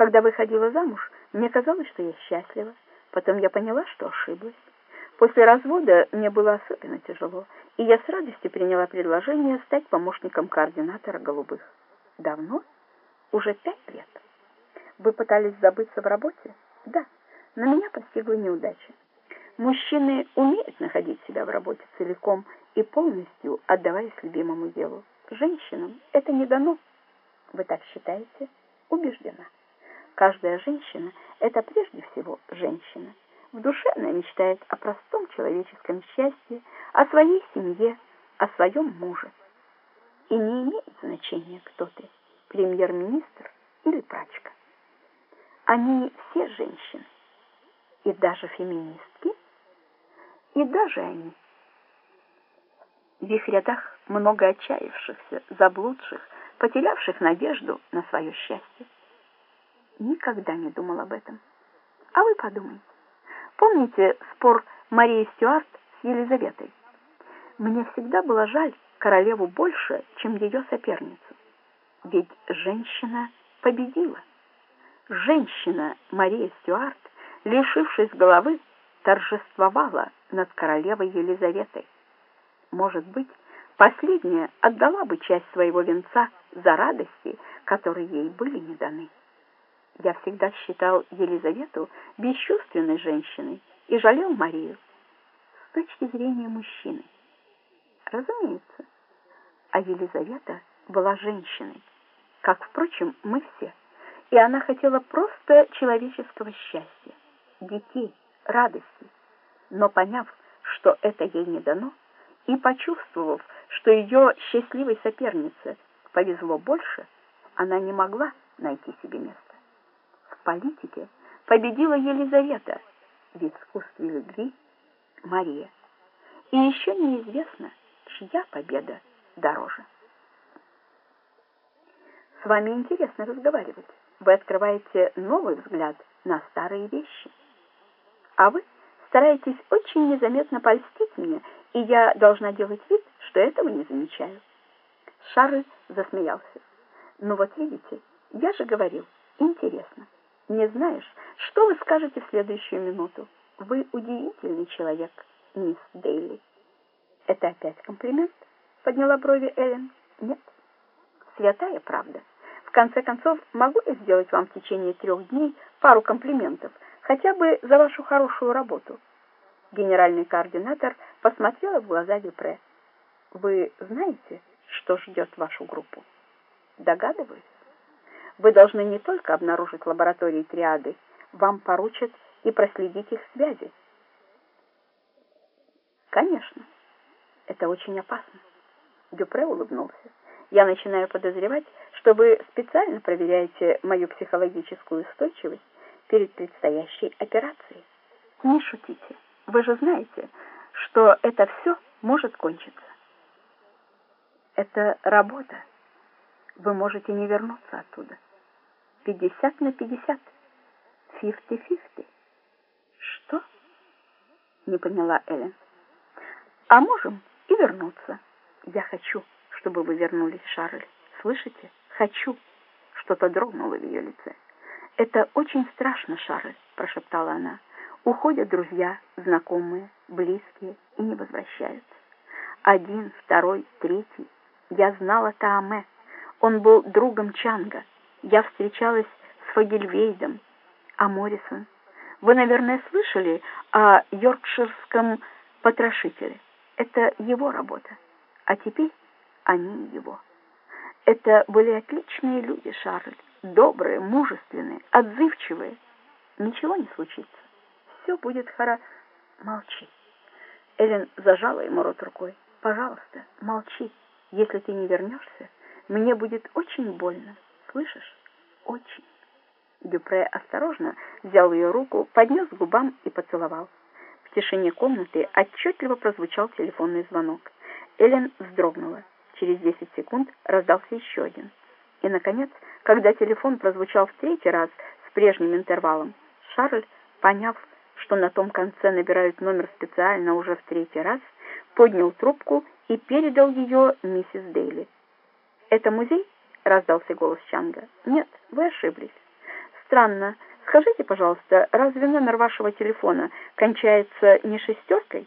Когда выходила замуж, мне казалось, что я счастлива. Потом я поняла, что ошиблась. После развода мне было особенно тяжело, и я с радостью приняла предложение стать помощником координатора «Голубых». Давно? Уже пять лет. Вы пытались забыться в работе? Да, но меня постигла неудача. Мужчины умеют находить себя в работе целиком и полностью отдаваясь любимому делу. Женщинам это не дано. Вы так считаете? Убеждена. Каждая женщина — это прежде всего женщина. В душе она мечтает о простом человеческом счастье, о своей семье, о своем муже. И не имеет значения, кто ты, премьер-министр или прачка. Они все женщины, и даже феминистки, и даже они. В их рядах много отчаявшихся, заблудших, потерявших надежду на свое счастье. Никогда не думал об этом. А вы подумайте. Помните спор Марии Стюарт с Елизаветой? Мне всегда было жаль королеву больше, чем ее соперницу. Ведь женщина победила. Женщина Мария Стюарт, лишившись головы, торжествовала над королевой Елизаветой. Может быть, последняя отдала бы часть своего венца за радости, которые ей были не даны. Я всегда считал Елизавету бесчувственной женщиной и жалел Марию с точки зрения мужчины. Разумеется, а Елизавета была женщиной, как, впрочем, мы все, и она хотела просто человеческого счастья, детей, радости, но поняв, что это ей не дано, и почувствовав, что ее счастливой сопернице повезло больше, она не могла найти себе места политике победила Елизавета, в искусстве любви Мария. И еще неизвестно, чья победа дороже. С вами интересно разговаривать. Вы открываете новый взгляд на старые вещи. А вы стараетесь очень незаметно польстить мне, и я должна делать вид, что этого не замечаю. Шарль засмеялся. Ну вот видите, я же говорил, интересно не знаешь, что вы скажете в следующую минуту. Вы удивительный человек, мисс Дейли. Это опять комплимент? Подняла брови Эллен. Нет. Святая правда. В конце концов, могу я сделать вам в течение трех дней пару комплиментов, хотя бы за вашу хорошую работу? Генеральный координатор посмотрела в глаза Дюпре. Вы знаете, что ждет вашу группу? Догадываюсь. Вы должны не только обнаружить лаборатории триады, вам поручат и проследить их связи. Конечно, это очень опасно. Дюпре улыбнулся. Я начинаю подозревать, что вы специально проверяете мою психологическую устойчивость перед предстоящей операцией. Не шутите. Вы же знаете, что это все может кончиться. Это работа. Вы можете не вернуться оттуда. 50 на 50. Фифти-фифти. Что? Не поняла Эллен. А можем и вернуться. Я хочу, чтобы вы вернулись, Шарль. Слышите? Хочу. Что-то дрогнуло в ее лице. Это очень страшно, Шарль, прошептала она. Уходят друзья, знакомые, близкие и не возвращаются. Один, второй, третий. Я знала Тааме. Он был другом Чанга. Я встречалась с Фагельвейдом, а Моррисон. Вы, наверное, слышали о йоркширском потрошителе. Это его работа. А теперь они его. Это были отличные люди, Шарль. Добрые, мужественные, отзывчивые. Ничего не случится. Все будет хорошо. Молчи. Эллен зажала ему рот рукой. Пожалуйста, молчи. Если ты не вернешься, мне будет очень больно. Слышишь? Очень. Дюпре осторожно взял ее руку, поднес к губам и поцеловал. В тишине комнаты отчетливо прозвучал телефонный звонок. Эллен вздрогнула. Через 10 секунд раздался еще один. И, наконец, когда телефон прозвучал в третий раз с прежним интервалом, Шарль, поняв, что на том конце набирают номер специально уже в третий раз, поднял трубку и передал ее миссис Дейли. «Это музей?» — раздался голос Чанга. «Нет, вы ошиблись. Странно. Скажите, пожалуйста, разве номер вашего телефона кончается не шестеркой?